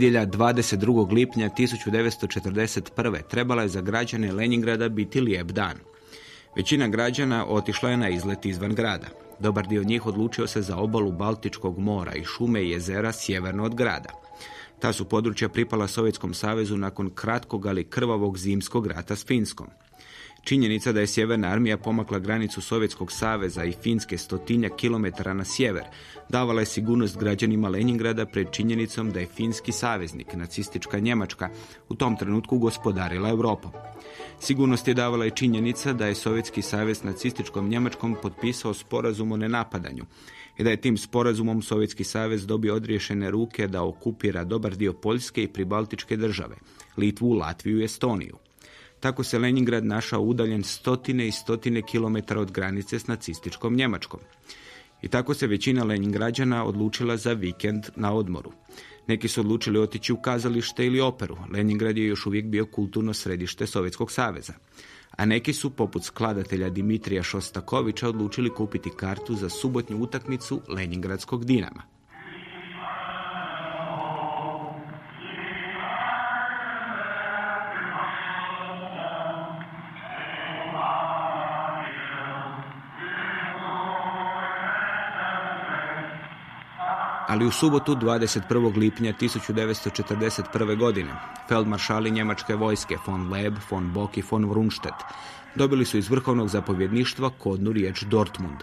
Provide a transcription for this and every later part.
Nedjelja 22. lipnja 1941. trebala je za građane Leningrada biti lijep dan. Većina građana otišla je na izlet izvan grada. Dobar dio njih odlučio se za obalu Baltičkog mora i šume i jezera sjeverno od grada. Ta su područja pripala Sovjetskom savezu nakon kratkog ali krvavog zimskog rata s Finskom. Činjenica da je Sjeverna armija pomakla granicu Sovjetskog saveza i Finske stotinja kilometara na sjever davala je sigurnost građanima Leningrada pred činjenicom da je finski saveznik, nacistička Njemačka, u tom trenutku gospodarila Europom. Sigurnost je davala i činjenica da je Sovjetski savez nacističkom Njemačkom potpisao sporazum o nenapadanju i da je tim sporazumom Sovjetski savez dobio odriješene ruke da okupira dobar dio Poljske i pribaltičke države, Litvu, Latviju i Estoniju. Tako se Leningrad našao udaljen stotine i stotine kilometara od granice s nacističkom Njemačkom. I tako se većina Leningrađana odlučila za vikend na odmoru. Neki su odlučili otići u kazalište ili operu. Leningrad je još uvijek bio kulturno središte Sovjetskog saveza. A neki su, poput skladatelja Dimitrija Šostakovića, odlučili kupiti kartu za subotnju utakmicu Leningradskog Dinama. Ali u subotu 21. lipnja 1941. godine feldmaršali njemačke vojske von Leb, von Bock i von Brunstedt dobili su iz vrhovnog zapovjedništva kodnu riječ Dortmund.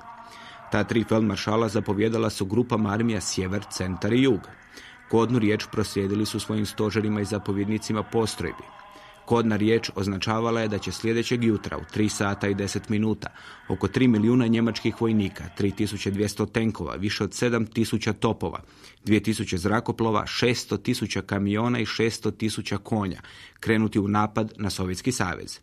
Ta tri feldmaršala zapovjedala su grupama armija Sjever, Centar i Jug. Kodnu riječ proslijedili su svojim stožerima i zapovjednicima postrojbi. Kodna riječ označavala je da će sljedećeg jutra u 3 sata i 10 minuta oko 3 milijuna njemačkih vojnika, 3200 tenkova, više od 7000 topova, 2000 zrakoplova, 600.000 kamiona i 600.000 konja krenuti u napad na Sovjetski savez.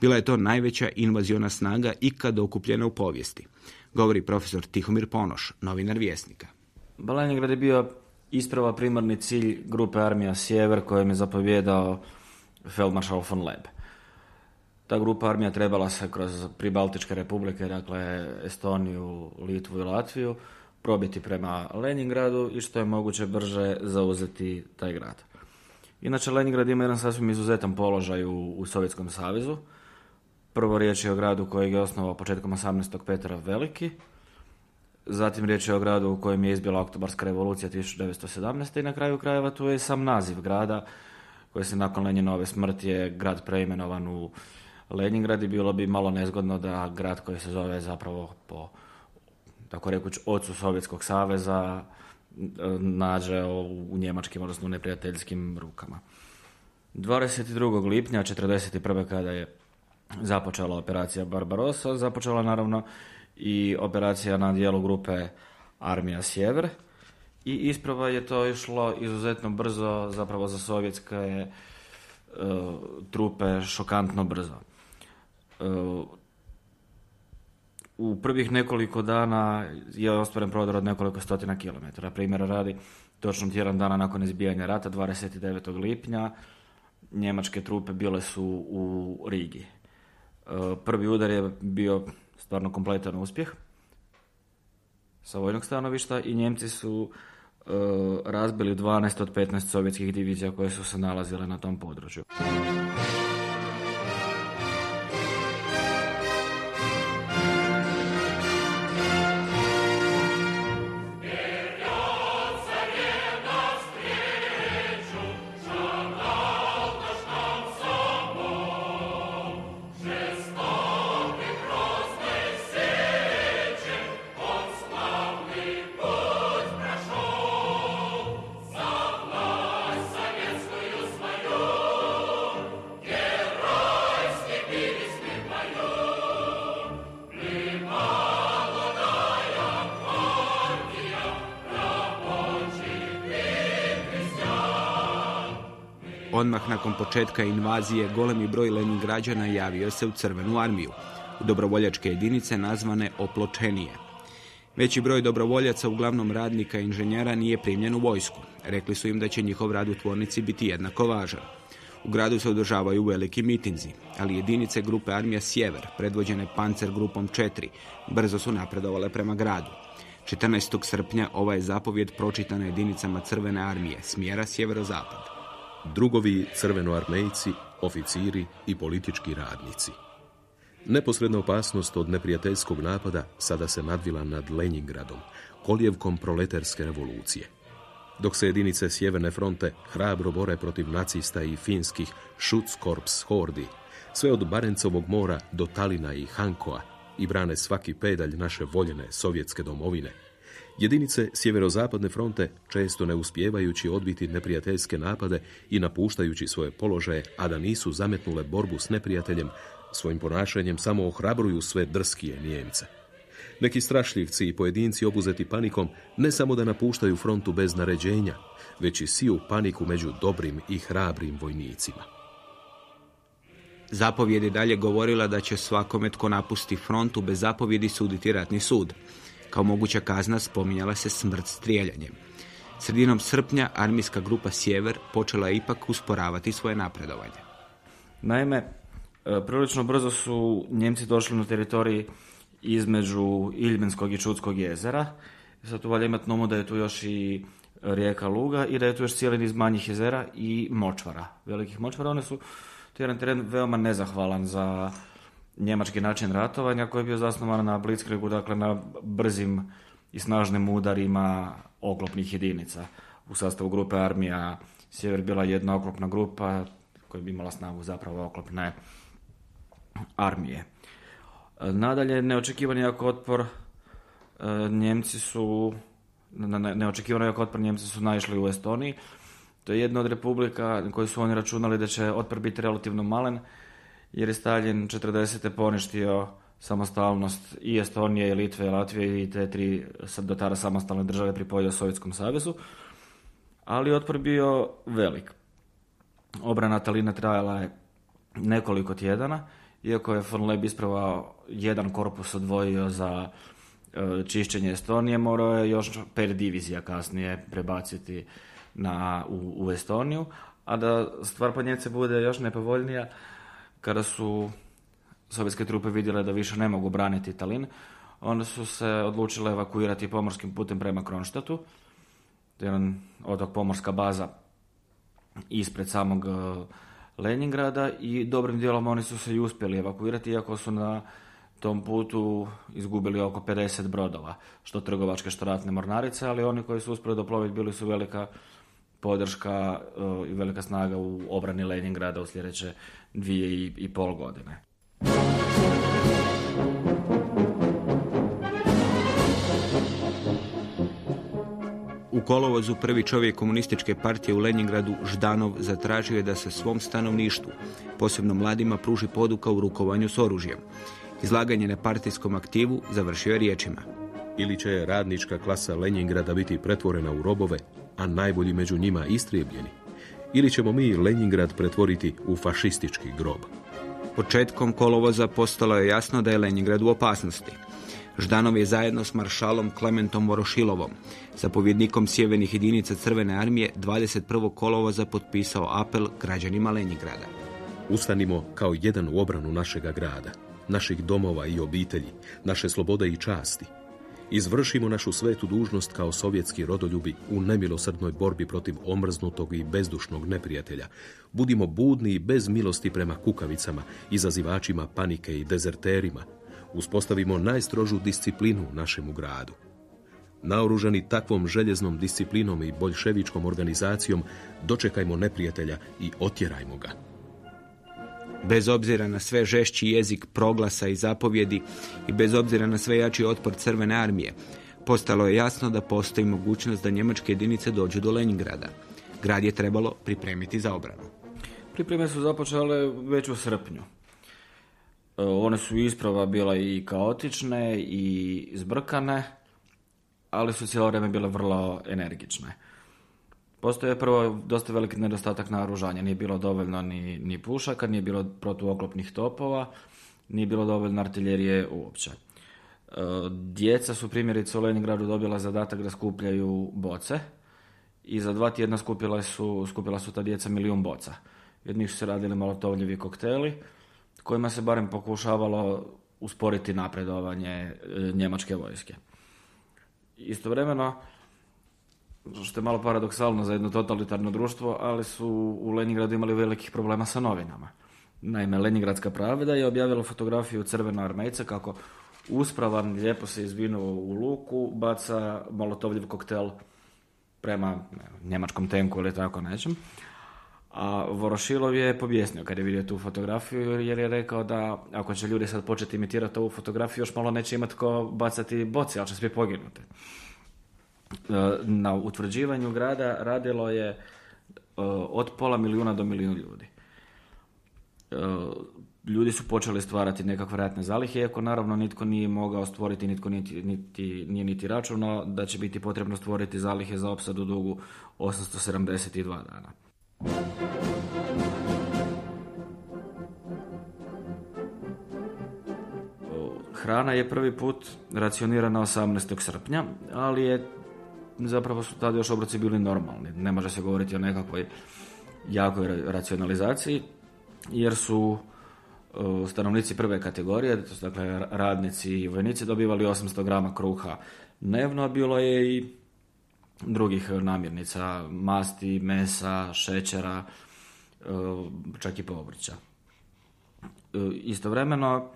Bila je to najveća invaziona snaga ikad okupljena u povijesti, govori profesor Tihomir Ponoš, novinar Vjesnika. Leningrad je bio isprava primarni cilj grupe armija Sjever kojem je zapovjedao Feldmaršal von Leb. Ta grupa armija trebala se kroz pribaltičke republike, dakle Estoniju, Litvu i Latviju, probiti prema Leningradu i što je moguće brže zauzeti taj grad. Inače, Leningrad ima jedan sasvim izuzetan položaj u, u Sovjetskom savezu. Prvo riječ je o gradu kojeg je osnovao početkom 18. Petra Veliki. Zatim riječ je o gradu u kojem je izbila oktobarska revolucija 1917. i na kraju krajeva tu je sam naziv grada koji se nakon Lenjinove smrti je grad preimenovan u Leningrad i bilo bi malo nezgodno da grad koji se zove zapravo po tako rekuć ocu Sovjetskog saveza nađe u njemačkim, odnosno neprijateljskim rukama. 22. lipnja 1941. kada je započela operacija Barbarossa, započela naravno i operacija na dijelu grupe Armija Sjever, i isprava je to išlo izuzetno brzo, zapravo za sovjetske e, trupe šokantno brzo. E, u prvih nekoliko dana je ostvaren prodor od nekoliko stotina kilometara. Primjera radi, točno tjedan dana nakon izbijanja rata, 29. lipnja, njemačke trupe bile su u Rigi. E, prvi udar je bio stvarno kompletan uspjeh sa vojnog stanovišta i Njemci su razbili 12 od 15 sovjetskih divizija koje su se nalazile na tom području. Odmah nakon početka invazije golemi broj Leningrađana javio se u crvenu armiju, u dobrovoljačke jedinice nazvane opločenije. Veći broj dobrovoljaca, uglavnom radnika i inženjera, nije primljen u vojsku. Rekli su im da će njihov rad u tvornici biti jednako važan. U gradu se održavaju veliki mitinzi, ali jedinice grupe Armija Sjever, predvođene Pancer grupom 4, brzo su napredovale prema gradu. 14. srpnja ova je zapovjed pročitana jedinicama Crvene armije, smjera sjeverozapad. Drugovi crvenoarmejci, oficiri i politički radnici. Neposredna opasnost od neprijateljskog napada sada se nadvila nad Lenjingradom, kolijevkom proletarske revolucije. Dok se jedinice Sjeverne fronte hrabro bore protiv nacista i finskih Schutzkorps hordi, sve od Barencovog mora do Talina i Hankoa i brane svaki pedalj naše voljene sovjetske domovine. Jedinice sjeverozapadne fronte, često ne uspijevajući odbiti neprijateljske napade i napuštajući svoje položaje, a da nisu zametnule borbu s neprijateljem, svojim ponašanjem samo ohrabruju sve drskije Nijemce. Neki strašljivci i pojedinci obuzeti panikom ne samo da napuštaju frontu bez naređenja, već i siju paniku među dobrim i hrabrim vojnicima. Zapovjed je dalje govorila da će svakome tko napusti frontu bez zapovjedi suditi ratni sud. Kao moguća kazna spominjala se smrt strijeljanjem. Sredinom srpnja armijska grupa Sjever počela je ipak usporavati svoje napredovanje. Naime, e, prilično brzo su Njemci došli na teritoriji između Iljmenskog i Čudskog jezera. Sad tu valja imati nomu da je tu još i rijeka Luga i da je tu još cijeli niz manjih jezera i močvara, velikih močvara. One su, to teren veoma nezahvalan za njemački način ratovanja koji je bio zasnovan na blitzkriegu, dakle na brzim i snažnim udarima oklopnih jedinica. U sastavu grupe armija Sjever bila jedna oklopna grupa koja bi imala snagu zapravo oklopne armije. Nadalje, neočekivani jako otpor e, Njemci su neočekivano jako otpor Njemci su naišli u Estoniji. To je jedna od republika koji su oni računali da će otpor biti relativno malen, jer je Stalin 40. poništio samostalnost i Estonije, i Litve, i Latvije i te tri do tada samostalne države pripojio Sovjetskom savezu, ali otpor bio velik. Obrana Talina trajala je nekoliko tjedana, iako je von Leb isprava jedan korpus odvojio za e, čišćenje Estonije, morao je još pet divizija kasnije prebaciti na, u, u Estoniju, a da stvar po Njemce bude još nepovoljnija, kada su sovjetske trupe vidjele da više ne mogu braniti Talin, onda su se odlučile evakuirati pomorskim putem prema Kronštatu. To je jedan otok pomorska baza ispred samog e, Leningrada i dobrim dijelom oni su se i uspjeli evakuirati, iako su na tom putu izgubili oko 50 brodova, što trgovačke, što ratne mornarice, ali oni koji su uspjeli doploviti bili su velika podrška e, i velika snaga u obrani Leningrada u sljedeće dvije i, i pol godine. U kolovozu prvi čovjek komunističke partije u Leningradu Ždanov zatražio je da se svom stanovništvu, posebno mladima, pruži poduka u rukovanju s oružjem. Izlaganje na partijskom aktivu završio je riječima. Ili će radnička klasa Leningrada biti pretvorena u robove, a najbolji među njima istrijebljeni. Ili ćemo mi Leningrad pretvoriti u fašistički grob. Početkom kolovoza postalo je jasno da je Leningrad u opasnosti. Ždanov je zajedno s maršalom Klementom Vorošilovom, zapovjednikom sjevernih jedinica Crvene armije, 21. kolovoza potpisao apel građanima Leningrada. Ustanimo kao jedan u obranu našega grada, naših domova i obitelji, naše slobode i časti. Izvršimo našu svetu dužnost kao sovjetski rodoljubi u nemilosrdnoj borbi protiv omrznutog i bezdušnog neprijatelja. Budimo budni i bez milosti prema kukavicama, izazivačima panike i dezerterima, uspostavimo najstrožu disciplinu našemu gradu. Naoružani takvom željeznom disciplinom i boljševičkom organizacijom dočekajmo neprijatelja i otjerajmo ga. Bez obzira na sve žešći jezik proglasa i zapovjedi i bez obzira na sve jači otpor crvene armije, postalo je jasno da postoji mogućnost da njemačke jedinice dođu do Leningrada. Grad je trebalo pripremiti za obranu. Pripreme su započele već u srpnju. E, one su isprava bila i kaotične i zbrkane, ali su cijelo vrijeme bile vrlo energične. Postoje prvo dosta veliki nedostatak naoružanja. Nije bilo dovoljno ni, ni pušaka, nije bilo protuoklopnih topova, nije bilo dovoljno artiljerije uopće. E, djeca su primjerice u Leningradu dobila zadatak da skupljaju boce i za dva tjedna skupila su, skupila su ta djeca milijun boca. Jedni su se radili molotovljivi kokteli, kojima se barem pokušavalo usporiti napredovanje e, njemačke vojske. Istovremeno, što je malo paradoksalno za jedno totalitarno društvo, ali su u Leningradu imali velikih problema sa novinama. Naime, Leningradska pravda je objavila fotografiju crvena armejca kako uspravan, lijepo se izvinuo u luku, baca molotovljiv koktel prema njemačkom tenku ili tako nečem. A Vorošilov je pobjesnio kad je vidio tu fotografiju jer je rekao da ako će ljudi sad početi imitirati ovu fotografiju još malo neće imati ko bacati boci, ali će svi poginuti. E, na utvrđivanju grada radilo je e, od pola milijuna do milijun ljudi. E, ljudi su počeli stvarati nekakve ratne zalihe, iako naravno nitko nije mogao stvoriti, nitko niti, niti, nije niti računao da će biti potrebno stvoriti zalihe za opsadu dugu 872 dana. Hrana je prvi put racionirana 18. srpnja, ali je zapravo su tada još obroci bili normalni. Ne može se govoriti o nekakvoj jakoj racionalizaciji, jer su e, stanovnici prve kategorije, dakle radnici i vojnici dobivali 800 grama kruha dnevno, bilo je i drugih namirnica, masti, mesa, šećera, e, čak i povrća. E, istovremeno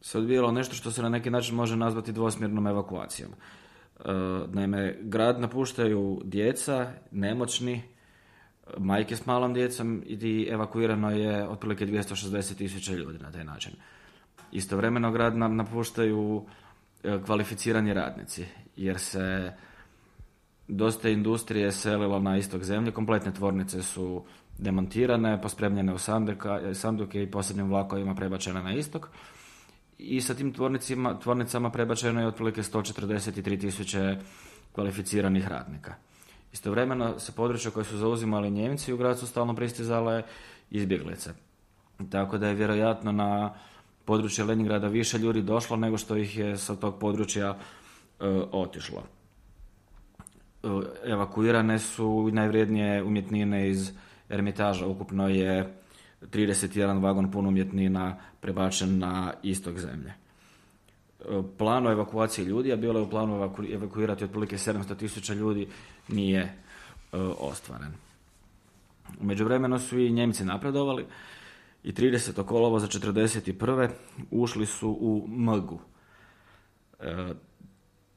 se odvijalo nešto što se na neki način može nazvati dvosmjernom evakuacijom. E, naime, grad napuštaju djeca, nemoćni, majke s malom djecom i evakuirano je otprilike 260 tisuća ljudi na taj način. Istovremeno grad nam napuštaju kvalificirani radnici, jer se dosta industrije selilo na istog zemlje, kompletne tvornice su demontirane, pospremljene u sanduke i posljednjim vlakovima prebačene na istok. I sa tim tvornicima, tvornicama prebačeno je otprilike 143 tisuće kvalificiranih radnika. Istovremeno se područja koje su zauzimali Njemci u grad su stalno pristizale izbjeglice. Tako da je vjerojatno na područje Leningrada više ljudi došlo nego što ih je sa tog područja e, otišlo. E, evakuirane su najvrijednije umjetnine iz Ermitaža. Ukupno je 31 vagon pun umjetnina prebačen na istog zemlje. E, plan o evakuaciji ljudi, a bilo je u planu evakuirati otprilike 700 tisuća ljudi, nije e, ostvaren. U međuvremenu su i Njemci napredovali i 30. kolova za 41. ušli su u Mgu.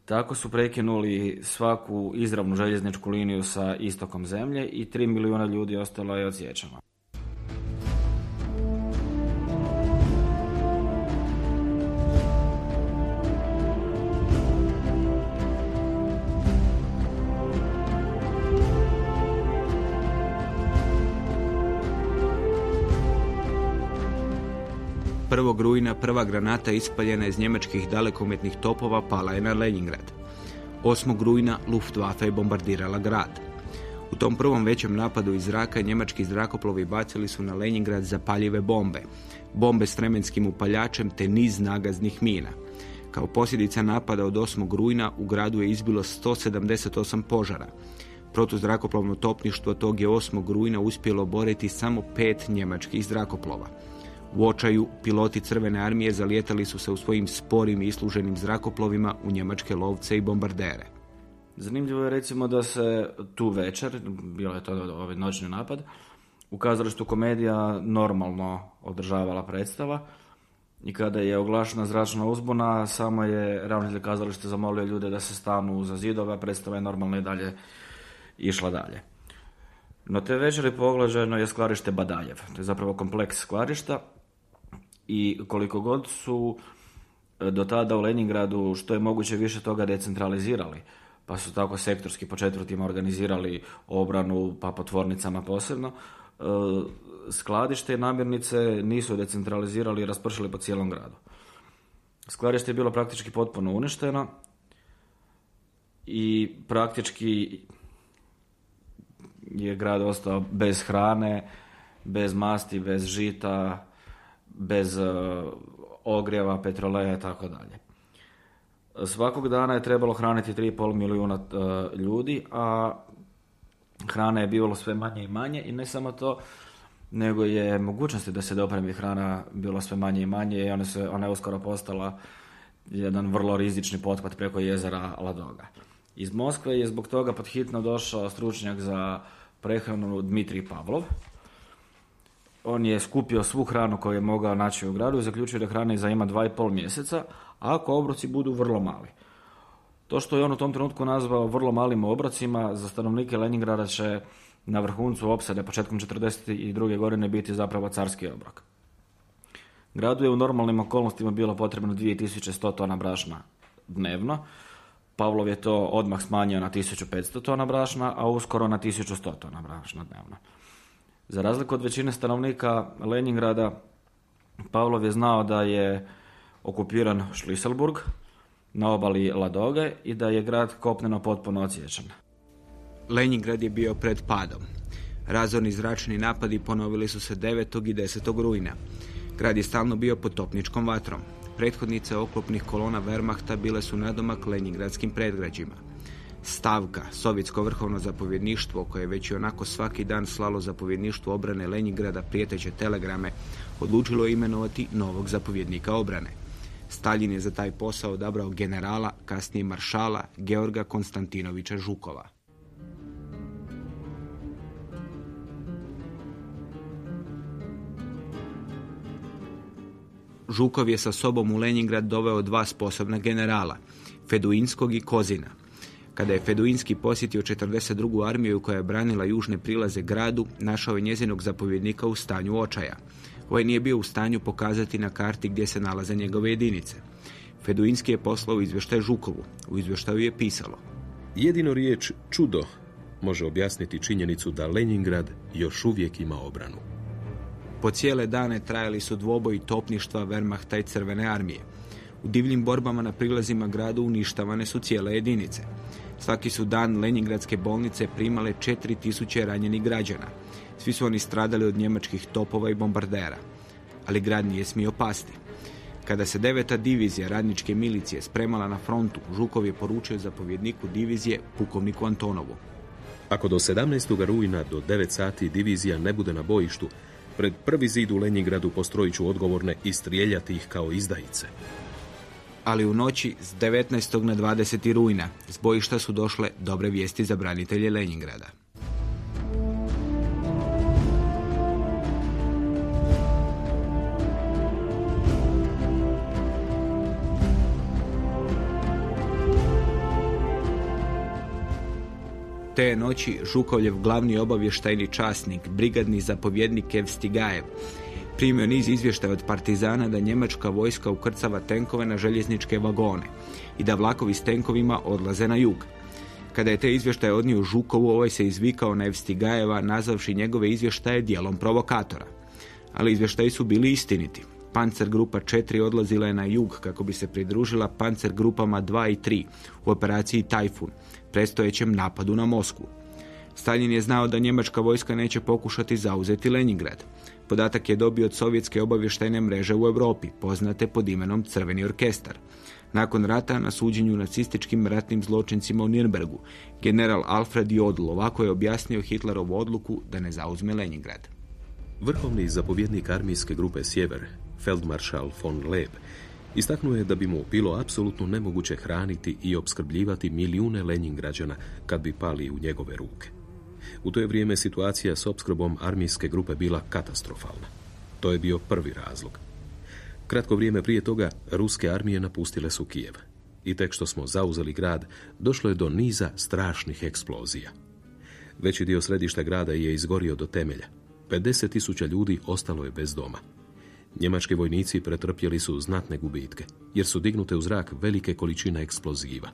Tako su prekinuli svaku izravnu željezničku liniju sa istokom zemlje i 3 milijuna ljudi ostalo je odsječeno. Rujna prva granata ispaljena iz njemačkih dalekometnih topova pala je na Leningrad. 8. rujna Luftwaffe je bombardirala grad. U tom prvom većem napadu iz zraka njemački zrakoplovi bacili su na Leningrad zapaljive bombe, bombe s vremenskim upaljačem te niz nagaznih mina. Kao posljedica napada od 8. rujna u gradu je izbilo 178 požara. Protuzrakoplovno topništvo tog je 8. rujna uspjelo boriti samo pet njemačkih zrakoplova. U očaju piloti Crvene armije zalijetali su se u svojim sporim i isluženim zrakoplovima u njemačke lovce i bombardere. Zanimljivo je recimo da se tu večer, bilo je to ovaj noćni napad, u kazalištu komedija normalno održavala predstava i kada je oglašena zračna uzbuna, samo je ravnatelj kazalište zamolio ljude da se stanu za zidove, a predstava je normalno i dalje išla dalje. No te večeri poglađeno je skladište Badaljev. To je zapravo kompleks skladišta i koliko god su e, do tada u Leningradu što je moguće više toga decentralizirali, pa su tako sektorski po četvrtima organizirali obranu, pa po tvornicama posebno, e, skladište i namirnice nisu decentralizirali i raspršili po cijelom gradu. Skladište je bilo praktički potpuno uništeno i praktički je grad ostao bez hrane, bez masti, bez žita, bez uh, ogrijeva, petroleja i tako dalje. Svakog dana je trebalo hraniti 3,5 milijuna uh, ljudi, a hrana je bilo sve manje i manje i ne samo to, nego je mogućnosti da se dopremi hrana bilo sve manje i manje i ona, se, ona je uskoro postala jedan vrlo rizični pothvat preko jezera Ladoga. Iz Moskve je zbog toga podhitno došao stručnjak za prehranu Dmitrij Pavlov. On je skupio svu hranu koju je mogao naći u gradu i zaključio da hrane za ima dva i pol mjeseca, ako obroci budu vrlo mali. To što je on u tom trenutku nazvao vrlo malim obrocima, za stanovnike Leningrada će na vrhuncu opsade početkom 1942. godine biti zapravo carski obrok. Gradu je u normalnim okolnostima bilo potrebno 2100 tona brašna dnevno. Pavlov je to odmah smanjio na 1500 tona brašna, a uskoro na 1100 tona brašna dnevno. Za razliku od većine stanovnika Leningrada, Pavlov je znao da je okupiran Šliselburg na obali Ladoge i da je grad kopneno potpuno ociječan. Leningrad je bio pred padom. Razorni zračni napadi ponovili su se 9. i 10. rujna. Grad je stalno bio pod topničkom vatrom. Prethodnice oklopnih kolona Wehrmachta bile su nadomak Leningradskim predgrađima. Stavka, sovjetsko vrhovno zapovjedništvo, koje je već i onako svaki dan slalo zapovjedništvo obrane Leningrada prijeteće telegrame, odlučilo je imenovati novog zapovjednika obrane. Stalin je za taj posao odabrao generala, kasnije maršala Georga Konstantinovića Žukova. Žukov je sa sobom u Leningrad doveo dva sposobna generala, Feduinskog i Kozina. Kada je Feduinski posjetio 42. armiju koja je branila južne prilaze gradu, našao je njezinog zapovjednika u stanju očaja. Ovaj nije bio u stanju pokazati na karti gdje se nalaze njegove jedinice. Feduinski je poslao izvještaj Žukovu. U izvještaju je pisalo. Jedino riječ čudo može objasniti činjenicu da Leningrad još uvijek ima obranu. Po cijele dane trajali su dvoboji topništva Wehrmachta i Crvene armije. U divljim borbama na prilazima gradu uništavane su cijele jedinice. Svaki su dan Leningradske bolnice primale 4000 ranjenih građana. Svi su oni stradali od njemačkih topova i bombardera. Ali grad nije smio pasti. Kada se deveta divizija radničke milicije spremala na frontu, Žukov je poručio zapovjedniku divizije, pukovniku Antonovu. Ako do 17. rujna do 9 sati divizija ne bude na bojištu, pred prvi zid u Leningradu postrojit ću odgovorne i strijeljati ih kao izdajice. Ali u noći s 19. na 20. rujna s bojišta su došle dobre vijesti za branitelje Leningrada. Te noći Žukovljev glavni obavještajni časnik, brigadni zapovjednik Evstigajev, primio niz izvještaja od partizana da njemačka vojska ukrcava tenkove na željezničke vagone i da vlakovi s tenkovima odlaze na jug. Kada je te izvještaje odnio Žukovu, ovaj se izvikao na Evstigajeva, nazavši njegove izvještaje dijelom provokatora. Ali izvještaji su bili istiniti. Pancer grupa 4 odlazila je na jug kako bi se pridružila pancer grupama 2 i 3 u operaciji Tajfun, predstojećem napadu na Moskvu. Stalin je znao da njemačka vojska neće pokušati zauzeti Leningrad. Podatak je dobio od sovjetske obavještajne mreže u Europi, poznate pod imenom Crveni orkestar. Nakon rata na suđenju nacističkim ratnim zločincima u Nürnbergu, general Alfred Jodl ovako je objasnio Hitlerovu odluku da ne zauzme Leningrad. Vrhovni zapovjednik armijske grupe Sjever, feldmaršal von Leb, istaknuo je da bi mu bilo apsolutno nemoguće hraniti i opskrbljivati milijune Leningrađana kad bi pali u njegove ruke. U to je vrijeme situacija s opskrbom armijske grupe bila katastrofalna. To je bio prvi razlog. Kratko vrijeme prije toga, ruske armije napustile su Kijev. I tek što smo zauzeli grad, došlo je do niza strašnih eksplozija. Veći dio središta grada je izgorio do temelja. 50 tisuća ljudi ostalo je bez doma. Njemački vojnici pretrpjeli su znatne gubitke, jer su dignute u zrak velike količine eksploziva.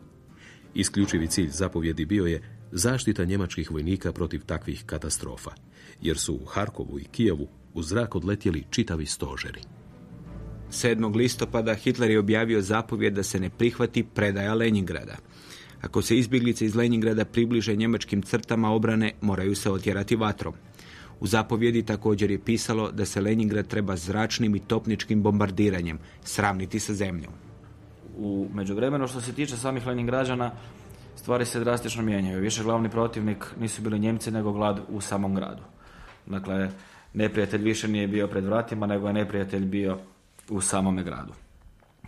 Isključivi cilj zapovjedi bio je zaštita njemačkih vojnika protiv takvih katastrofa, jer su u Harkovu i Kijevu u zrak odletjeli čitavi stožeri. 7. listopada Hitler je objavio zapovjed da se ne prihvati predaja Leningrada. Ako se izbjeglice iz Leningrada približe njemačkim crtama obrane, moraju se otjerati vatrom. U zapovjedi također je pisalo da se Leningrad treba zračnim i topničkim bombardiranjem sravniti sa zemljom. U međuvremenu što se tiče samih Leningrađana, stvari se drastično mijenjaju. Više glavni protivnik nisu bili Njemci nego glad u samom gradu. Dakle, neprijatelj više nije bio pred vratima, nego je neprijatelj bio u samome gradu.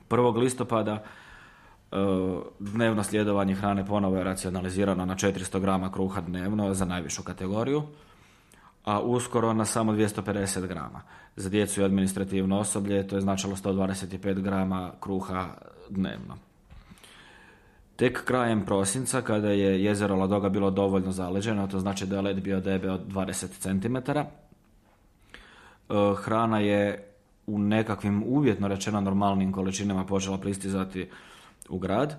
1. listopada e, dnevno sljedovanje hrane ponovo je racionalizirano na 400 grama kruha dnevno za najvišu kategoriju, a uskoro na samo 250 grama. Za djecu i administrativno osoblje to je značilo 125 grama kruha dnevno. Tek krajem prosinca, kada je jezero Ladoga bilo dovoljno zaleđeno, to znači da je led bio debe od 20 cm, e, hrana je u nekakvim uvjetno rečeno normalnim količinama počela pristizati u grad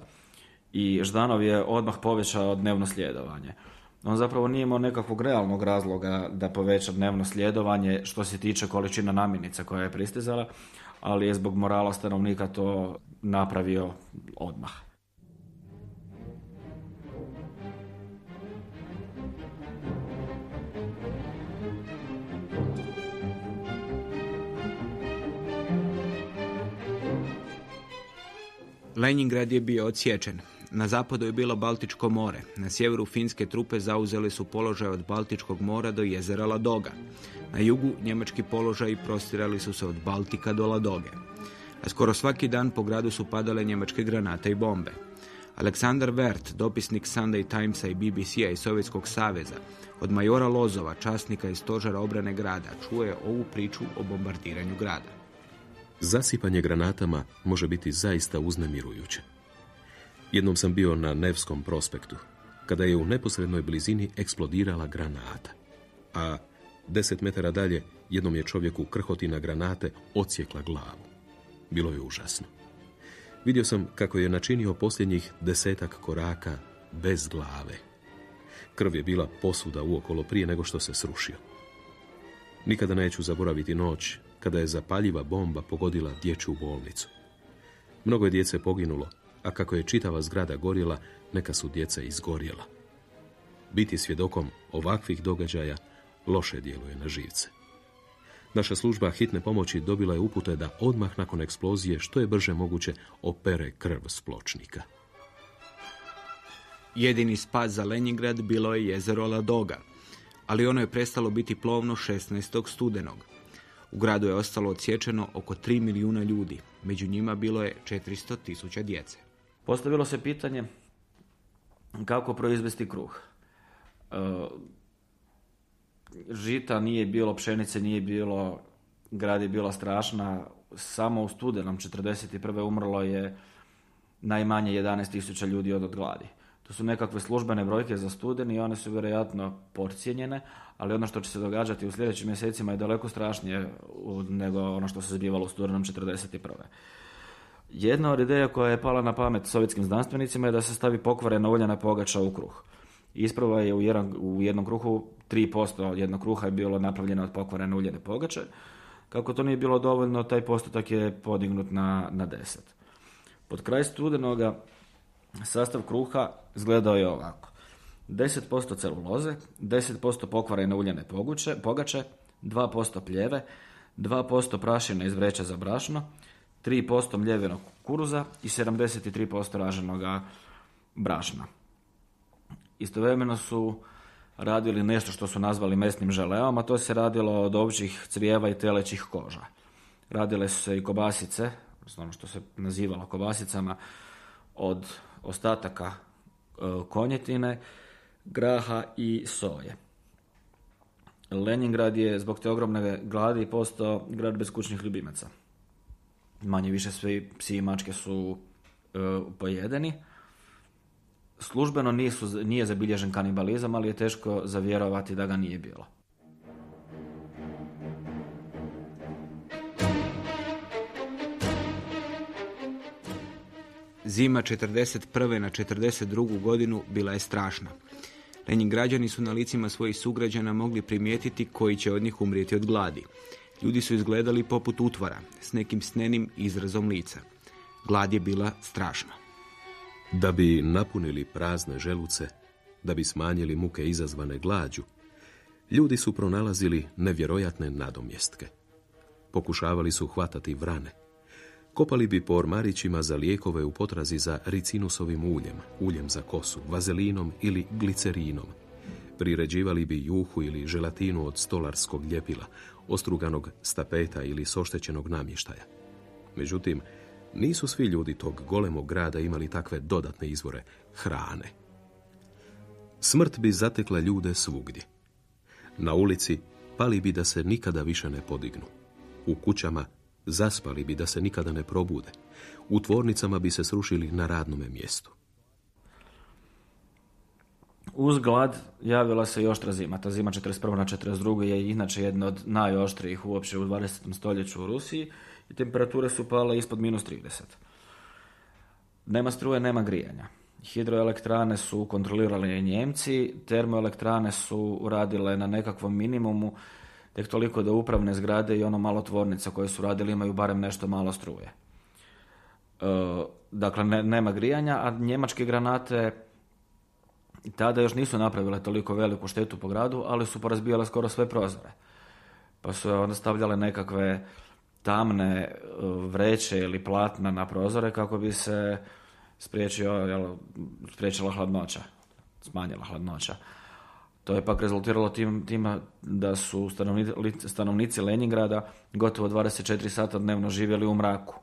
i Ždanov je odmah povećao dnevno sljedovanje. On zapravo nije imao nekakvog realnog razloga da poveća dnevno sljedovanje što se tiče količina namirnica koja je pristizala, ali je zbog morala stanovnika to napravio odmah. Leningrad je bio odsječen. Na zapadu je bilo Baltičko more. Na sjeveru finske trupe zauzeli su položaj od Baltičkog mora do jezera Ladoga. Na jugu njemački položaji prostirali su se od Baltika do Ladoge. A skoro svaki dan po gradu su padale njemačke granate i bombe. Aleksandar Wert, dopisnik Sunday Timesa i BBC-a i Sovjetskog saveza, od majora Lozova, časnika iz stožara obrane grada, čuje ovu priču o bombardiranju grada. Zasipanje granatama može biti zaista uznemirujuće. Jednom sam bio na Nevskom prospektu, kada je u neposrednoj blizini eksplodirala granata. A deset metara dalje jednom je čovjeku krhotina granate ocijekla glavu. Bilo je užasno. Vidio sam kako je načinio posljednjih desetak koraka bez glave. Krv je bila posuda uokolo prije nego što se srušio. Nikada neću zaboraviti noć kada je zapaljiva bomba pogodila dječju bolnicu. Mnogo je djece poginulo, a kako je čitava zgrada gorjela, neka su djeca izgorjela. Biti svjedokom ovakvih događaja loše djeluje na živce. Naša služba hitne pomoći dobila je upute da odmah nakon eksplozije što je brže moguće opere krv s pločnika. Jedini spas za Leningrad bilo je jezero Ladoga, ali ono je prestalo biti plovno 16. studenog. U gradu je ostalo odsječeno oko 3 milijuna ljudi. Među njima bilo je 400 tisuća djece. Postavilo se pitanje kako proizvesti kruh. E, žita nije bilo, pšenice nije bilo, grad je bila strašna. Samo u studenom 1941. umrlo je najmanje 11 tisuća ljudi od gladi. To su nekakve službene brojke za studeni i one su vjerojatno porcijenjene, ali ono što će se događati u sljedećim mjesecima je daleko strašnije nego ono što se zbivalo u studenom 1941. Jedna od ideja koja je pala na pamet sovjetskim znanstvenicima je da se stavi pokvarena uljana pogača u kruh. Isprava je u, jedan, u jednom kruhu 3% od jednog kruha je bilo napravljeno od pokvarene uljane pogače. Kako to nije bilo dovoljno, taj postotak je podignut na, na 10. Pod kraj studenoga sastav kruha izgledao je ovako. 10% celuloze, 10% pokvarene uljane poguće, pogače, 2% pljeve, 2% prašine iz vreća za brašno, 3% mljevenog kukuruza i 73% raženog brašna. Istovremeno su radili nešto što su nazvali mesnim želeom, a to se radilo od ovčih crijeva i telećih koža. Radile su se i kobasice, ono što se nazivalo kobasicama, od ostataka e, konjetine, graha i soje. Leningrad je zbog te ogromne gladi postao grad bez kućnih ljubimaca. Manje više svi psi i mačke su e, pojedeni. Službeno nisu, nije zabilježen kanibalizam, ali je teško zavjerovati da ga nije bilo. Zima 41. na 42. godinu bila je strašna. građani su na licima svojih sugrađana mogli primijetiti koji će od njih umrijeti od gladi. Ljudi su izgledali poput utvara, s nekim snenim izrazom lica. Glad je bila strašna. Da bi napunili prazne želuce, da bi smanjili muke izazvane glađu, ljudi su pronalazili nevjerojatne nadomjestke. Pokušavali su hvatati vrane. Kopali bi po ormarićima za lijekove u potrazi za ricinusovim uljem, uljem za kosu, vazelinom ili glicerinom. Priređivali bi juhu ili želatinu od stolarskog ljepila, ostruganog stapeta ili soštećenog namještaja. Međutim, nisu svi ljudi tog golemog grada imali takve dodatne izvore hrane. Smrt bi zatekla ljude svugdje. Na ulici pali bi da se nikada više ne podignu. U kućama zaspali bi da se nikada ne probude. U tvornicama bi se srušili na radnome mjestu. Uz glad javila se i oštra zima. Ta zima 41. na 42. je inače jedna od najoštrijih uopće u 20. stoljeću u Rusiji i temperature su pale ispod minus 30. Nema struje, nema grijanja. Hidroelektrane su kontrolirali Njemci, termoelektrane su radile na nekakvom minimumu, tek toliko da upravne zgrade i ono malo tvornica koje su radili imaju barem nešto malo struje. E, dakle, nema grijanja, a njemačke granate tada još nisu napravile toliko veliku štetu po gradu, ali su porazbijale skoro sve prozore. Pa su onda stavljale nekakve tamne e, vreće ili platna na prozore kako bi se spriječio, jel, spriječila hladnoća, smanjila hladnoća. To je pak rezultiralo tim, tima da su stanovnici, stanovnici Leningrada gotovo 24 sata dnevno živjeli u mraku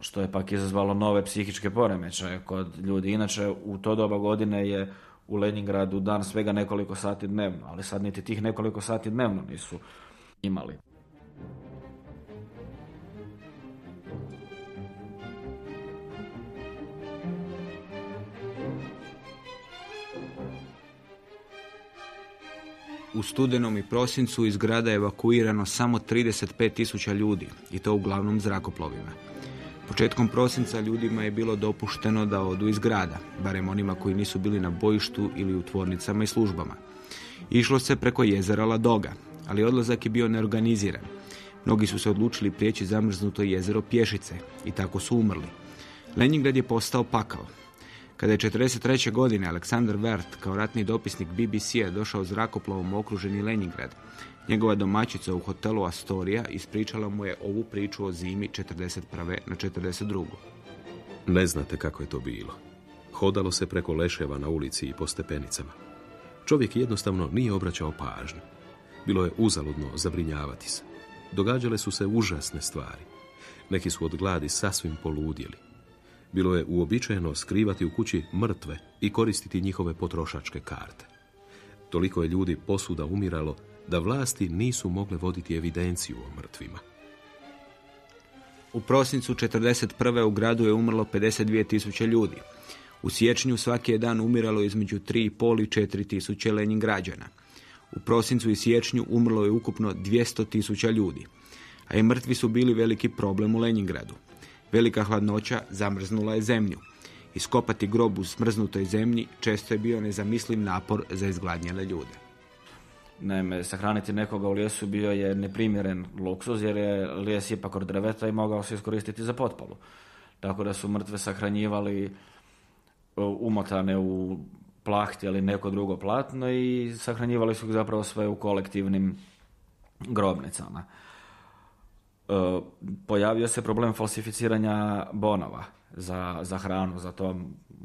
što je pak izazvalo nove psihičke poremećaje kod ljudi. Inače, u to doba godine je u Leningradu dan svega nekoliko sati dnevno, ali sad niti tih nekoliko sati dnevno nisu imali. U studenom i prosincu iz grada je evakuirano samo 35 tisuća ljudi i to uglavnom zrakoplovima. Početkom prosinca ljudima je bilo dopušteno da odu iz grada, barem onima koji nisu bili na bojištu ili u tvornicama i službama. Išlo se preko jezera Ladoga, ali odlazak je bio neorganiziran. Mnogi su se odlučili prijeći zamrznuto jezero Pješice i tako su umrli. Leningrad je postao pakao. Kada je 43. godine Aleksandar Vert kao ratni dopisnik BBC-a došao zrakoplovom okruženi Leningrad, njegova domaćica u hotelu Astoria ispričala mu je ovu priču o zimi 41. na 42. Ne znate kako je to bilo. Hodalo se preko leševa na ulici i po stepenicama. Čovjek jednostavno nije obraćao pažnju. Bilo je uzaludno zabrinjavati se. Događale su se užasne stvari. Neki su od gladi sasvim poludjeli. Bilo je uobičajeno skrivati u kući mrtve i koristiti njihove potrošačke karte. Toliko je ljudi posuda umiralo da vlasti nisu mogle voditi evidenciju o mrtvima. U prosincu 1941. u gradu je umrlo 52 tisuće ljudi. U siječnju svaki je dan umiralo između 3,5 i 4 tisuće Leningrađana. U prosincu i siječnju umrlo je ukupno 200 tisuća ljudi. A i mrtvi su bili veliki problem u Leningradu. Velika hladnoća zamrznula je zemlju. Iskopati grob u smrznutoj zemlji često je bio nezamisliv napor za izgladnjene ljude. Naime, sahraniti nekoga u lijesu bio je neprimjeren luksuz jer je lijes ipak od drveta i mogao se iskoristiti za potpalu. Tako da su mrtve sahranjivali e, umotane u plahti ili neko drugo platno i sahranjivali su ih zapravo sve u kolektivnim grobnicama. E, pojavio se problem falsificiranja bonova za, za hranu, za to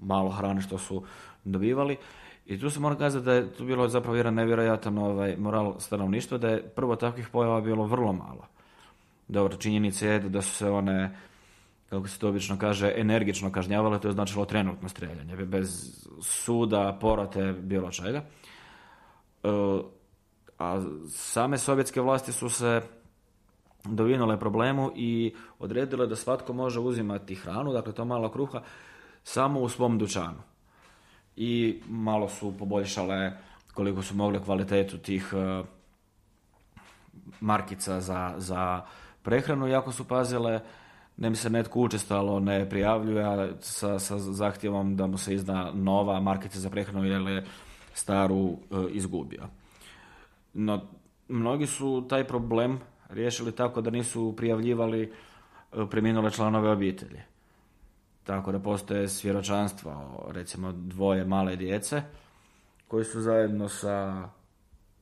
malo hrane što su dobivali i tu se mora kazati da je tu bilo zapravo jedan nevjerojatan ovaj, moral stanovništva, da je prvo takvih pojava bilo vrlo malo. Dobro, činjenica je da su se one, kako se to obično kaže, energično kažnjavale, to je značilo trenutno streljanje, bez suda, porote, bilo čega. E, a same sovjetske vlasti su se dovinule problemu i odredile da svatko može uzimati hranu, dakle to malo kruha, samo u svom dućanu i malo su poboljšale koliko su mogle kvalitetu tih e, markica za, za prehranu, jako su pazile ne mi se netko učestalo ne prijavljuje sa, sa zahtjevom da mu se izda nova markica za prehranu jer je staru e, izgubio. No, mnogi su taj problem riješili tako da nisu prijavljivali e, preminule članove obitelji. Tako da postoje svjeročanstva, recimo dvoje male djece, koji su zajedno sa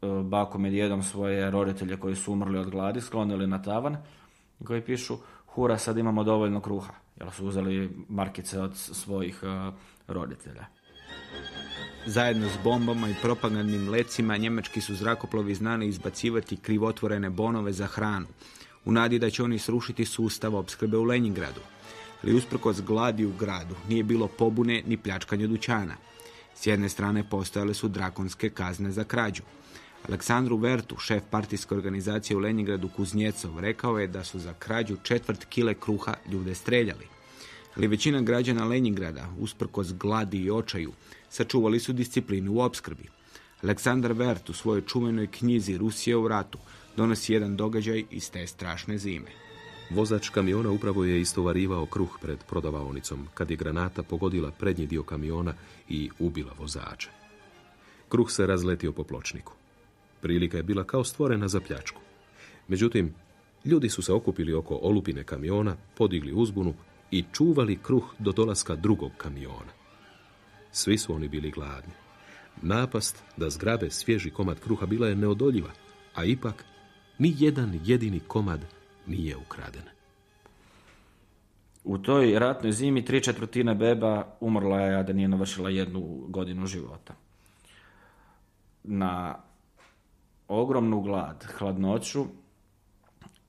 e, bakom i djedom svoje roditelje koji su umrli od gladi, sklonili na tavan i koji pišu hura sad imamo dovoljno kruha, jer su uzeli markice od svojih e, roditelja. Zajedno s bombama i propagandnim lecima njemački su zrakoplovi znali izbacivati krivotvorene bonove za hranu, u nadi da će oni srušiti sustav opskrbe u Leningradu. Ali usprkos gladi u gradu nije bilo pobune ni pljačkanja dućana. S jedne strane postojale su drakonske kazne za krađu. Aleksandru Vertu, šef partijske organizacije u Leningradu Kuznjecov, rekao je da su za krađu četvrt kile kruha ljude streljali. Ali većina građana Leningrada, usprkos gladi i očaju, sačuvali su disciplinu u opskrbi. Aleksandar Vert u svojoj čuvenoj knjizi Rusije u ratu donosi jedan događaj iz te strašne zime. Vozač kamiona upravo je istovarivao kruh pred prodavaonicom kad je granata pogodila prednji dio kamiona i ubila vozača. Kruh se razletio po pločniku. Prilika je bila kao stvorena za pljačku. Međutim, ljudi su se okupili oko olupine kamiona, podigli uzbunu i čuvali kruh do dolaska drugog kamiona. Svi su oni bili gladni. Napast da zgrabe svježi komad kruha bila je neodoljiva, a ipak ni jedan jedini komad nije ukraden. U toj ratnoj zimi tri četvrtine beba umrla je, a da nije navršila jednu godinu života. Na ogromnu glad, hladnoću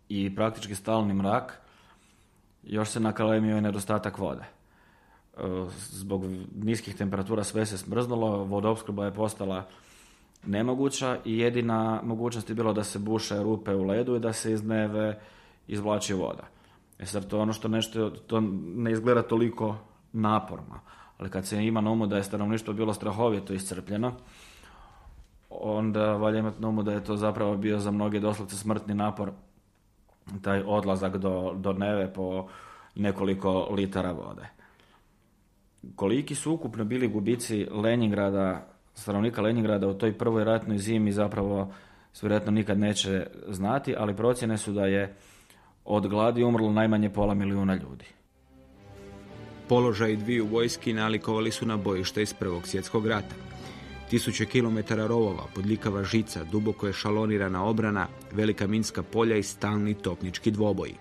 i praktički stalni mrak još se nakalemio i nedostatak vode. E, zbog niskih temperatura sve se smrznulo, vodoopskrba je postala nemoguća i jedina mogućnost je bilo da se buše rupe u ledu i da se iz neve izvlači voda. E sad to je ono što nešto, to ne izgleda toliko naporno, ali kad se ima na umu da je stanovništvo bilo strahovito iscrpljeno, onda valja imati na umu da je to zapravo bio za mnoge doslovce smrtni napor taj odlazak do, do neve po nekoliko litara vode. Koliki su ukupno bili gubici Leningrada, stanovnika Leningrada u toj prvoj ratnoj zimi zapravo vjerojatno nikad neće znati, ali procjene su da je od gladi umrlo najmanje pola milijuna ljudi. Položaj dviju vojski nalikovali su na bojište iz Prvog svjetskog rata. Tisuće kilometara rovova, podlikava žica, duboko je šalonirana obrana, velika minska polja i stalni topnički dvoboji.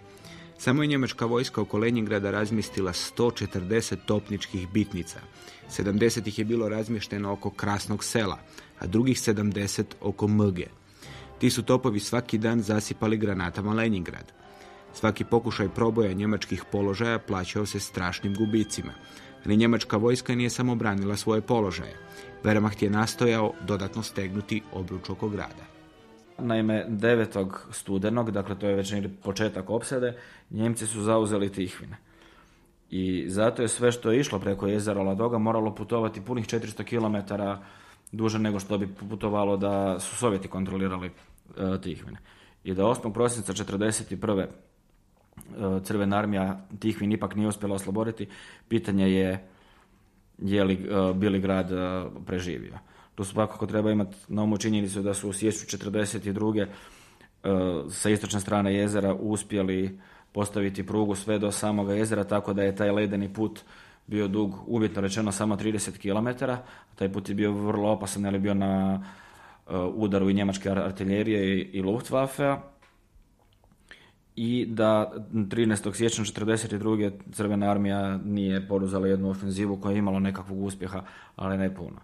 Samo je njemačka vojska oko Leningrada razmistila 140 topničkih bitnica. 70 ih je bilo razmješteno oko Krasnog sela, a drugih 70 oko Mge. Ti su topovi svaki dan zasipali granatama Leningrad. Svaki pokušaj proboja njemačkih položaja plaćao se strašnim gubicima. Ali njemačka vojska nije samo branila svoje položaje. Wehrmacht je nastojao dodatno stegnuti obruč oko grada. Naime, 9. studenog, dakle to je već početak opsade, Njemci su zauzeli Tihvine. I zato je sve što je išlo preko jezera Ladoga moralo putovati punih 400 km duže nego što bi putovalo da su Sovjeti kontrolirali e, Tihvine. I da 8. prosinca 1941. E, Crvena armija Tihvin ipak nije uspjela osloboditi, pitanje je je li uh, Bili grad uh, preživio. Tu svakako treba imati na umu činjenicu da su u siječnju 42. Uh, sa istočne strane jezera uspjeli postaviti prugu sve do samoga jezera, tako da je taj ledeni put bio dug, uvjetno rečeno, samo 30 km. Taj put je bio vrlo opasan, jer je bio na udaru i njemačke artiljerije i, i Luftwaffe i da 13. siječnja 1942. Crvena armija nije poduzela jednu ofenzivu koja je imala nekakvog uspjeha, ali ne puno.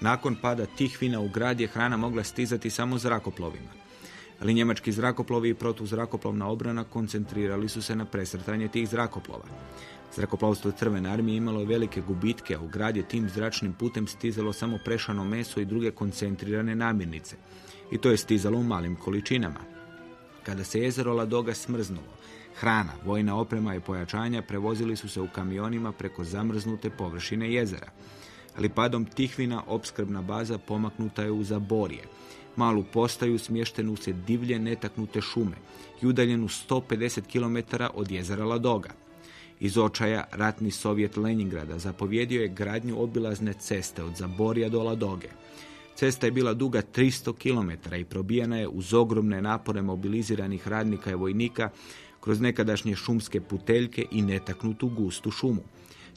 Nakon pada Tihvina u grad je hrana mogla stizati samo zrakoplovima ali njemački zrakoplovi i protuzrakoplovna obrana koncentrirali su se na presrtanje tih zrakoplova. Zrakoplovstvo Crvene armije imalo je velike gubitke, a u grad je tim zračnim putem stizalo samo prešano meso i druge koncentrirane namirnice. I to je stizalo u malim količinama. Kada se jezero Ladoga smrznulo, hrana, vojna oprema i pojačanja prevozili su se u kamionima preko zamrznute površine jezera. Ali padom Tihvina opskrbna baza pomaknuta je u Zaborje, malu postaju smještenu se divlje netaknute šume i udaljenu 150 km od jezera Ladoga. Iz očaja ratni sovjet Leningrada zapovjedio je gradnju obilazne ceste od Zaborja do Ladoge. Cesta je bila duga 300 km i probijena je uz ogromne napore mobiliziranih radnika i vojnika kroz nekadašnje šumske puteljke i netaknutu gustu šumu.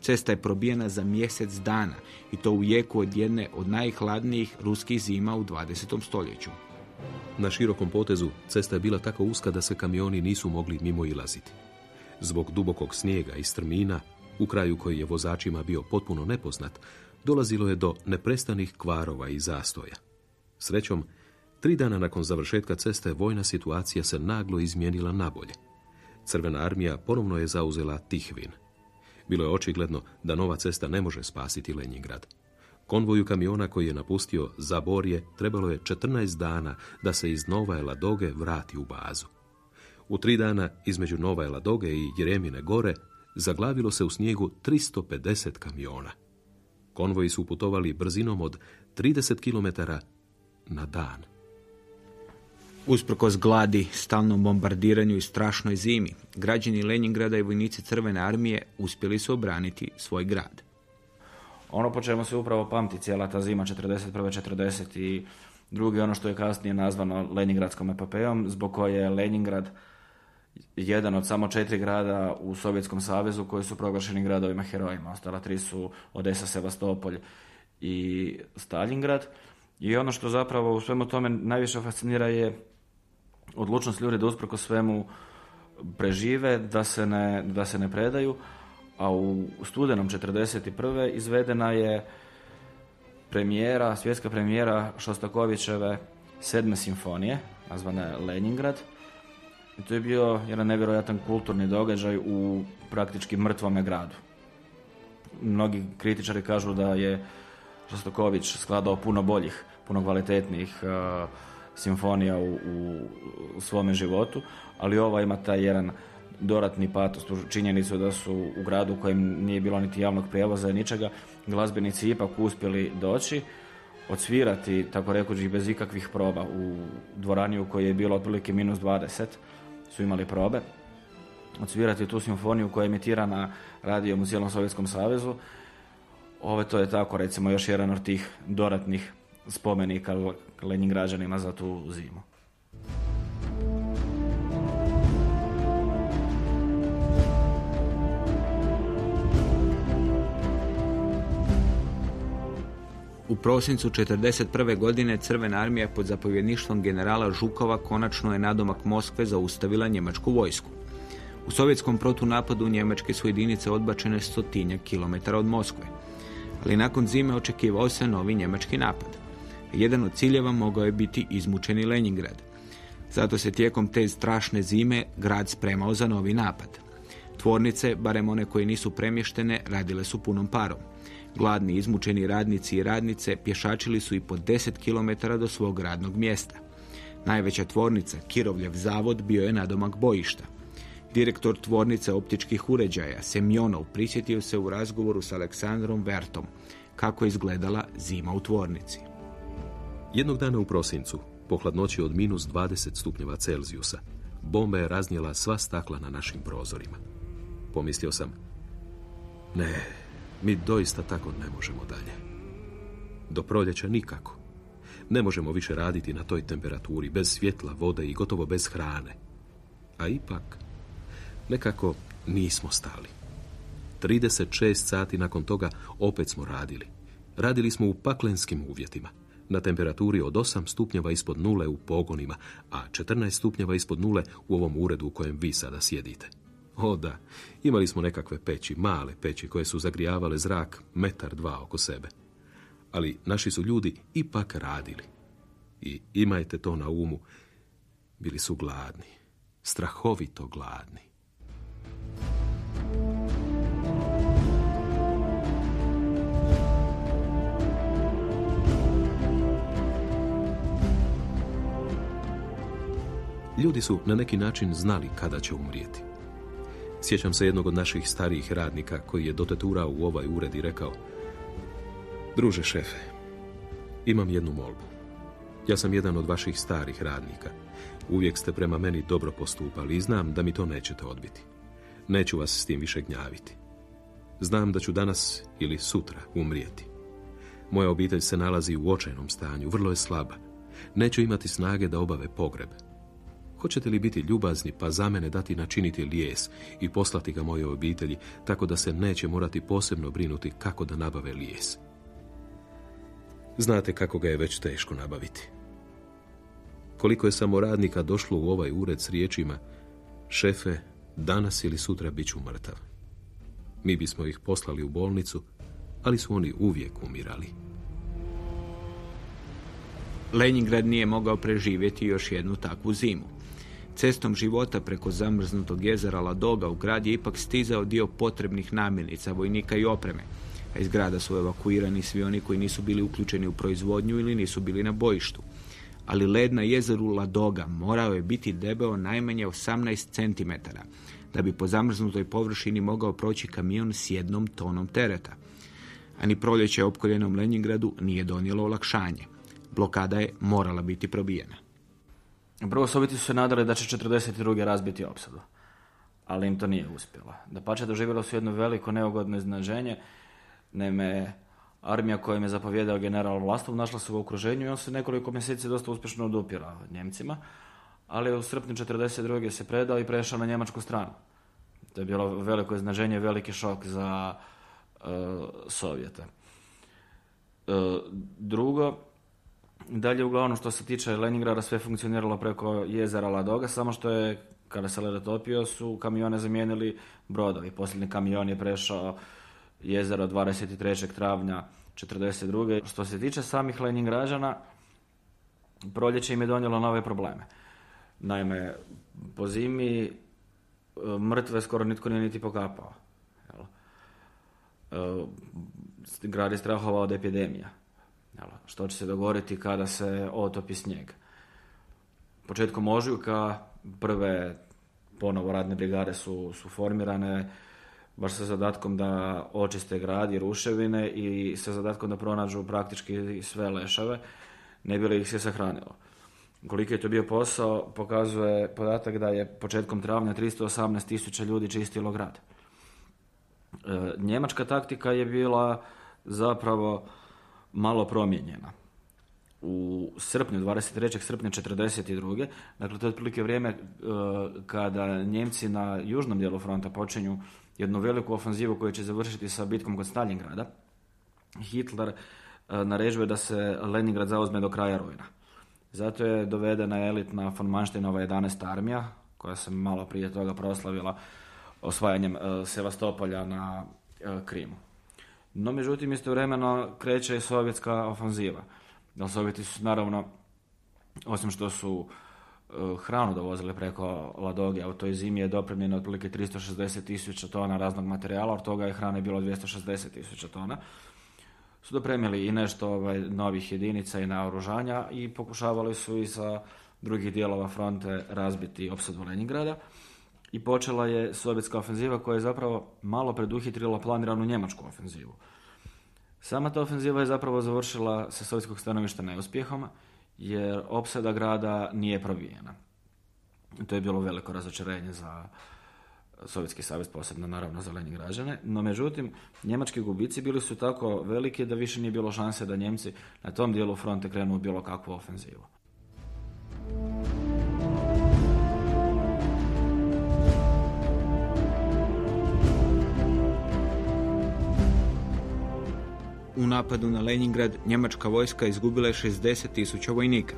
Cesta je probijena za mjesec dana i to u jeku od jedne od najhladnijih ruskih zima u 20. stoljeću. Na širokom potezu cesta je bila tako uska da se kamioni nisu mogli mimo ilaziti. Zbog dubokog snijega i strmina, u kraju koji je vozačima bio potpuno nepoznat, dolazilo je do neprestanih kvarova i zastoja. Srećom, tri dana nakon završetka ceste vojna situacija se naglo izmijenila nabolje. Crvena armija ponovno je zauzela Tihvin. Bilo je očigledno da nova cesta ne može spasiti Leningrad. Konvoju kamiona koji je napustio Zaborje trebalo je 14 dana da se iz Nova Ladoge vrati u bazu. U tri dana između Nova Ladoge i Jeremine gore zaglavilo se u snijegu 350 kamiona. Konvoji su putovali brzinom od 30 km na dan. Usprkos gladi, stalnom bombardiranju i strašnoj zimi, građani Leningrada i vojnici Crvene armije uspjeli su obraniti svoj grad. Ono po čemu se upravo pamti cijela ta zima 41. 42. ono što je kasnije nazvano Leningradskom epopejom, zbog koje je Leningrad jedan od samo četiri grada u Sovjetskom savezu koji su proglašeni gradovima herojima. Ostala tri su Odesa, Sevastopolj i Stalingrad. I ono što zapravo u svemu tome najviše fascinira je odlučnost ljudi da usprko svemu prežive, da se ne, da se ne predaju, a u studenom 1941. izvedena je premijera, svjetska premijera Šostakovićeve sedme simfonije, nazvana Leningrad, i to je bio jedan nevjerojatan kulturni događaj u praktički mrtvome gradu. Mnogi kritičari kažu da je Šostaković skladao puno boljih, puno kvalitetnijih uh, simfonija u, u, u svome životu, ali ova ima taj jedan doratni patos, činjenicu da su u gradu u kojem nije bilo niti javnog prijevoza i ničega, glazbenici ipak uspjeli doći, odsvirati, tako rekući, bez ikakvih proba u dvorani u kojoj je bilo otprilike minus 20, su imali probe, odsvirati tu simfoniju koja je emitirana radijom u cijelom Sovjetskom savezu. Ove to je tako, recimo, još jedan od tih doratnih spomenika Leningrađanima za tu zimu. U prosincu 1941. godine Crvena armija pod zapovjedništvom generala Žukova konačno je nadomak Moskve zaustavila njemačku vojsku. U sovjetskom protunapadu njemačke su jedinice odbačene stotinja kilometara od Moskve, ali nakon zime očekivao se novi njemački napad. Jedan od ciljeva mogao je biti izmučeni Leningrad. Zato se tijekom te strašne zime grad spremao za novi napad. Tvornice, barem one koje nisu premještene, radile su punom parom. Gladni, izmučeni radnici i radnice pješačili su i po 10 km do svog radnog mjesta. Najveća tvornica, Kirovljev zavod, bio je nadomak bojišta. Direktor tvornice optičkih uređaja, Semjonov, prisjetio se u razgovoru s Aleksandrom Vertom kako izgledala zima u tvornici. Jednog dana u prosincu, po hladnoći od minus 20 stupnjeva Celzijusa, bomba je raznijela sva stakla na našim prozorima. Pomislio sam, ne, mi doista tako ne možemo dalje. Do proljeća nikako. Ne možemo više raditi na toj temperaturi, bez svjetla, vode i gotovo bez hrane. A ipak, nekako nismo stali. 36 sati nakon toga opet smo radili. Radili smo u paklenskim uvjetima. Na temperaturi od 8 stupnjeva ispod nule u pogonima, a 14 stupnjeva ispod nule u ovom uredu u kojem vi sada sjedite. O da, imali smo nekakve peći, male peći koje su zagrijavale zrak metar dva oko sebe. Ali naši su ljudi ipak radili. I imajte to na umu, bili su gladni, strahovito gladni. Ljudi su na neki način znali kada će umrijeti. Sjećam se jednog od naših starijih radnika koji je doteturao u ovaj ured i rekao Druže šefe, imam jednu molbu. Ja sam jedan od vaših starih radnika. Uvijek ste prema meni dobro postupali i znam da mi to nećete odbiti. Neću vas s tim više gnjaviti. Znam da ću danas ili sutra umrijeti. Moja obitelj se nalazi u očajnom stanju, vrlo je slaba. Neću imati snage da obave pogreb. Hoćete li biti ljubazni pa za mene dati načiniti lijes i poslati ga mojoj obitelji tako da se neće morati posebno brinuti kako da nabave lijes? Znate kako ga je već teško nabaviti. Koliko je samo radnika došlo u ovaj ured s riječima šefe, danas ili sutra bit ću mrtav. Mi bismo ih poslali u bolnicu, ali su oni uvijek umirali. Leningrad nije mogao preživjeti još jednu takvu zimu. Cestom života preko zamrznutog jezera Ladoga u grad je ipak stizao dio potrebnih namirnica, vojnika i opreme. A iz grada su evakuirani svi oni koji nisu bili uključeni u proizvodnju ili nisu bili na bojištu. Ali led na jezeru Ladoga morao je biti debeo najmanje 18 cm, da bi po zamrznutoj površini mogao proći kamion s jednom tonom tereta. Ani proljeće opkoljenom Leningradu nije donijelo olakšanje. Blokada je morala biti probijena. Prvo Sovjeti su se nadali da će 42. razbiti opsadu, ali im to nije uspjelo. Da pače doživjelo su jedno veliko neugodno iznaženje, Naime, armija kojim je zapovjedao general Vlastov našla se u okruženju i on se nekoliko mjeseci dosta uspješno odupirao Njemcima, ali u srpnju 42. se predao i prešao na njemačku stranu. To je bilo veliko iznaženje veliki šok za uh, Sovjete. Uh, drugo, dalje uglavnom što se tiče Leningrada sve funkcioniralo preko jezera Ladoga, samo što je kada se led topio su kamione zamijenili brodovi. Posljednji kamion je prešao jezero 23. travnja 42. Što se tiče samih Leningrađana, proljeće im je donijelo nove probleme. Naime, po zimi e, mrtve skoro nitko nije niti pokapao. E, grad je strahovao od epidemija. Što će se dogoditi kada se otopi snijeg? Početkom ožujka prve ponovo radne brigade su, su formirane, baš sa zadatkom da očiste grad i ruševine i sa zadatkom da pronađu praktički sve lešave, ne bi li ih se sahranilo. Koliko je to bio posao, pokazuje podatak da je početkom travnja 318 tisuća ljudi čistilo grad. E, njemačka taktika je bila zapravo malo promijenjena. U srpnju, 23. srpnja 42. Dakle, to je otprilike vrijeme e, kada Njemci na južnom dijelu fronta počinju jednu veliku ofenzivu koja će završiti sa bitkom kod Stalingrada, Hitler e, naređuje da se Leningrad zauzme do kraja rujna. Zato je dovedena elitna von Mansteinova 11. armija, koja se malo prije toga proslavila osvajanjem e, Sevastopolja na Krimu. No, međutim, istovremeno kreće i sovjetska ofenziva. Da Sovjeti su, naravno, osim što su Eh, hranu dovozili preko Ladoge, u toj zimi je dopremljeno otprilike 360 tisuća tona raznog materijala, od toga je hrane bilo 260 tisuća tona. Su dopremili i nešto ovaj, novih jedinica i naoružanja i pokušavali su i sa drugih dijelova fronte razbiti opsadu Leningrada. I počela je sovjetska ofenziva koja je zapravo malo preduhitrila planiranu njemačku ofenzivu. Sama ta ofenziva je zapravo završila sa sovjetskog stanovišta neuspjehom, jer opsada grada nije probijena. To je bilo veliko razočarenje za Sovjetski savez, posebno naravno za građane, no međutim, njemački gubici bili su tako veliki da više nije bilo šanse da Njemci na tom dijelu fronte krenu u bilo kakvu ofenzivu. U napadu na Leningrad njemačka vojska izgubila je 60 tisuća vojnika.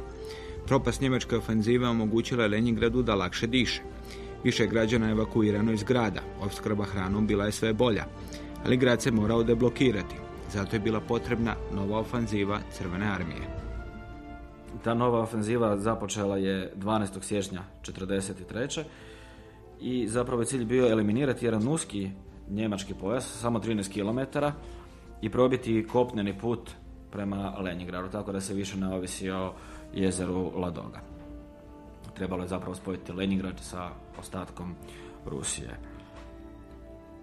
Propast njemačke ofenzive omogućila je Leningradu da lakše diše. Više građana je evakuirano iz grada, opskrba hranom bila je sve bolja, ali grad se morao deblokirati. Zato je bila potrebna nova ofenziva Crvene armije. Ta nova ofenziva započela je 12. siječnja 1943. i zapravo je cilj bio eliminirati jedan uski njemački pojas, samo 13 km, i probiti kopneni put prema Leningradu, tako da se više ne ovisi o jezeru Ladoga. Trebalo je zapravo spojiti Leningrad sa ostatkom Rusije.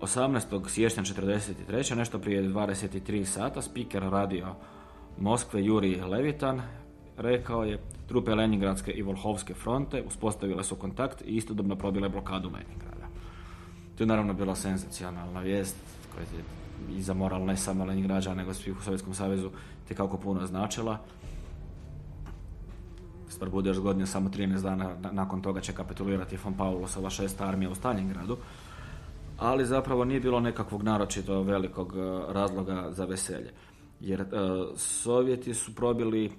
18. siječnja 1943. nešto prije 23 sata, spiker radio Moskve Juri Levitan rekao je trupe Leningradske i Volhovske fronte uspostavile su kontakt i istodobno probile blokadu Leningrada. To je naravno bila senzacionalna vijest koja je i za moral ne samo građana nego svih u Sovjetskom savezu te kako puno značila. Stvar bude još zgodnije, samo 13 dana nakon toga će kapitulirati von Paulusova šesta armija u Stalingradu. Ali zapravo nije bilo nekakvog naročito velikog e, razloga za veselje. Jer e, Sovjeti su probili e,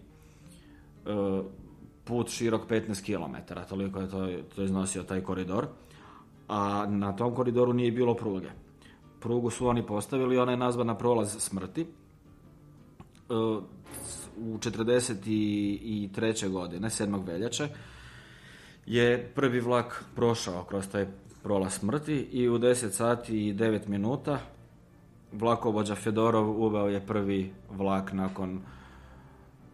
put širok 15 km, toliko je to, to iznosio taj koridor. A na tom koridoru nije bilo pruge. Prugu su oni postavili, ona je nazvana prolaz smrti u 43. godine, 7. veljače, je prvi vlak prošao kroz taj prolaz smrti i u 10 sati i 9 minuta vlakovođa Fedorov uveo je prvi vlak nakon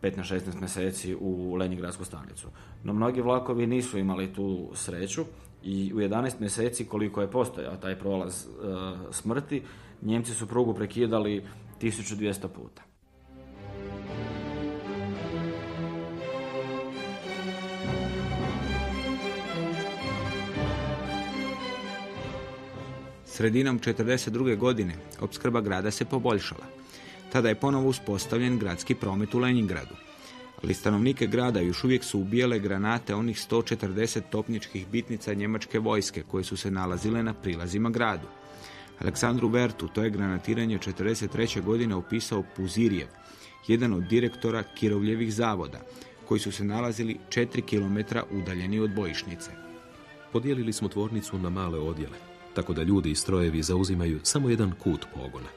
15-16 mjeseci u Leningradsku stanicu. No mnogi vlakovi nisu imali tu sreću i u 11 mjeseci koliko je postojao taj prolaz e, smrti, Njemci su prugu prekidali 1200 puta. Sredinom 1942. godine opskrba grada se poboljšala. Tada je ponovo uspostavljen gradski promet u Leningradu. Ali stanovnike grada još uvijek su ubijale granate onih 140 topničkih bitnica njemačke vojske koje su se nalazile na prilazima gradu. Aleksandru Vertu to je granatiranje 1943. godine opisao Puzirjev, jedan od direktora Kirovljevih zavoda, koji su se nalazili 4 km udaljeni od bojišnice. Podijelili smo tvornicu na male odjele, tako da ljudi i strojevi zauzimaju samo jedan kut pogona.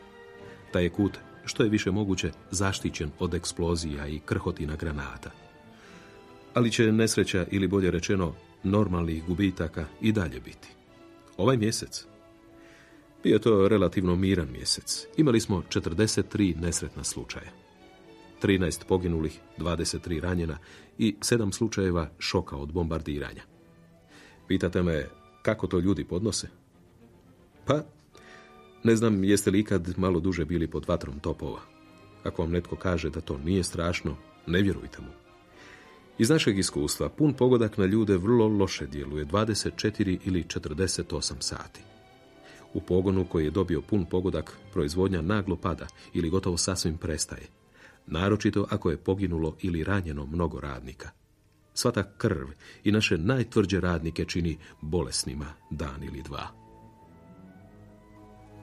Taj je kut što je više moguće zaštićen od eksplozija i krhotina granata. Ali će nesreća ili bolje rečeno normalnih gubitaka i dalje biti. Ovaj mjesec bio to relativno miran mjesec. Imali smo 43 nesretna slučaja. 13 poginulih, 23 ranjena i 7 slučajeva šoka od bombardiranja. Pitate me kako to ljudi podnose? Pa, ne znam jeste li ikad malo duže bili pod vatrom topova. Ako vam netko kaže da to nije strašno, ne vjerujte mu. Iz našeg iskustva, pun pogodak na ljude vrlo loše djeluje 24 ili 48 sati. U pogonu koji je dobio pun pogodak, proizvodnja naglo pada ili gotovo sasvim prestaje. Naročito ako je poginulo ili ranjeno mnogo radnika. Svata krv i naše najtvrđe radnike čini bolesnima dan ili dva.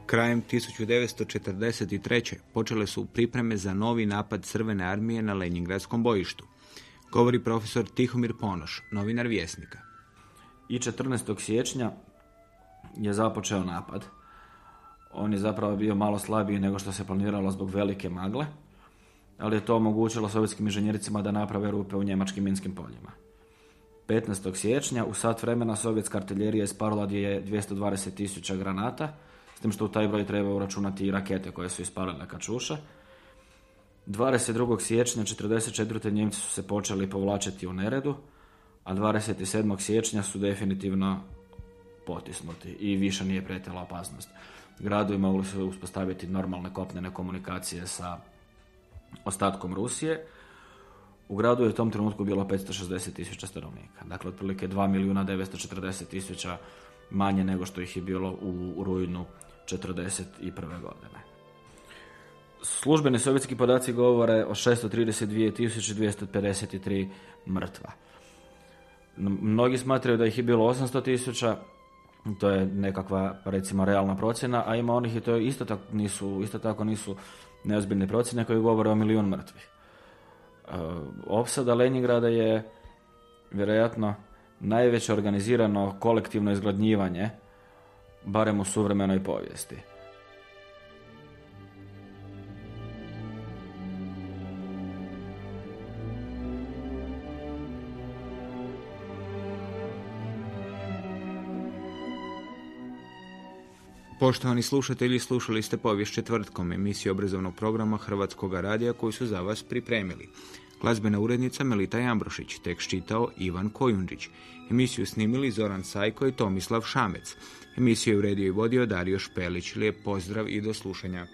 Krajem 1943. počele su pripreme za novi napad Crvene armije na Leningradskom bojištu. Govori profesor Tihomir Ponoš, novinar Vjesnika. I 14. siječnja je započeo napad. On je zapravo bio malo slabiji nego što se planiralo zbog velike magle, ali je to omogućilo sovjetskim inženjericima da naprave rupe u njemačkim minskim poljima. 15. siječnja u sat vremena sovjetska artiljerija isparila je 220.000 granata, s tim što u taj broj treba uračunati i rakete koje su ispalile kačuša. 22. siječnja 1944. Njemci su se počeli povlačiti u neredu, a 27. siječnja su definitivno potisnuti i više nije pretjela opasnost. Gradu mogli su uspostaviti normalne kopnene komunikacije sa ostatkom Rusije. U gradu je u tom trenutku bilo 560 tisuća stanovnika. Dakle, otprilike 2 milijuna 940 tisuća manje nego što ih je bilo u rujnu 1941. godine. Službeni sovjetski podaci govore o 632.253 mrtva. Mnogi smatraju da ih je bilo 800 tisuća, to je nekakva recimo realna procjena, a ima onih i to isto tako nisu, isto tako nisu neozbiljne procjene koje govore o milijun mrtvih. E, opsada Leningrada je vjerojatno najveće organizirano kolektivno izgladnjivanje barem u suvremenoj povijesti. Poštovani slušatelji, slušali ste povijest četvrtkom emisiju obrazovnog programa Hrvatskog radija koji su za vas pripremili. Glazbena urednica Melita Jambrošić, tekst čitao Ivan Kojundžić. Emisiju snimili Zoran Sajko i Tomislav Šamec. Emisiju je uredio i vodio Dario Špelić. Lijep pozdrav i do slušanja.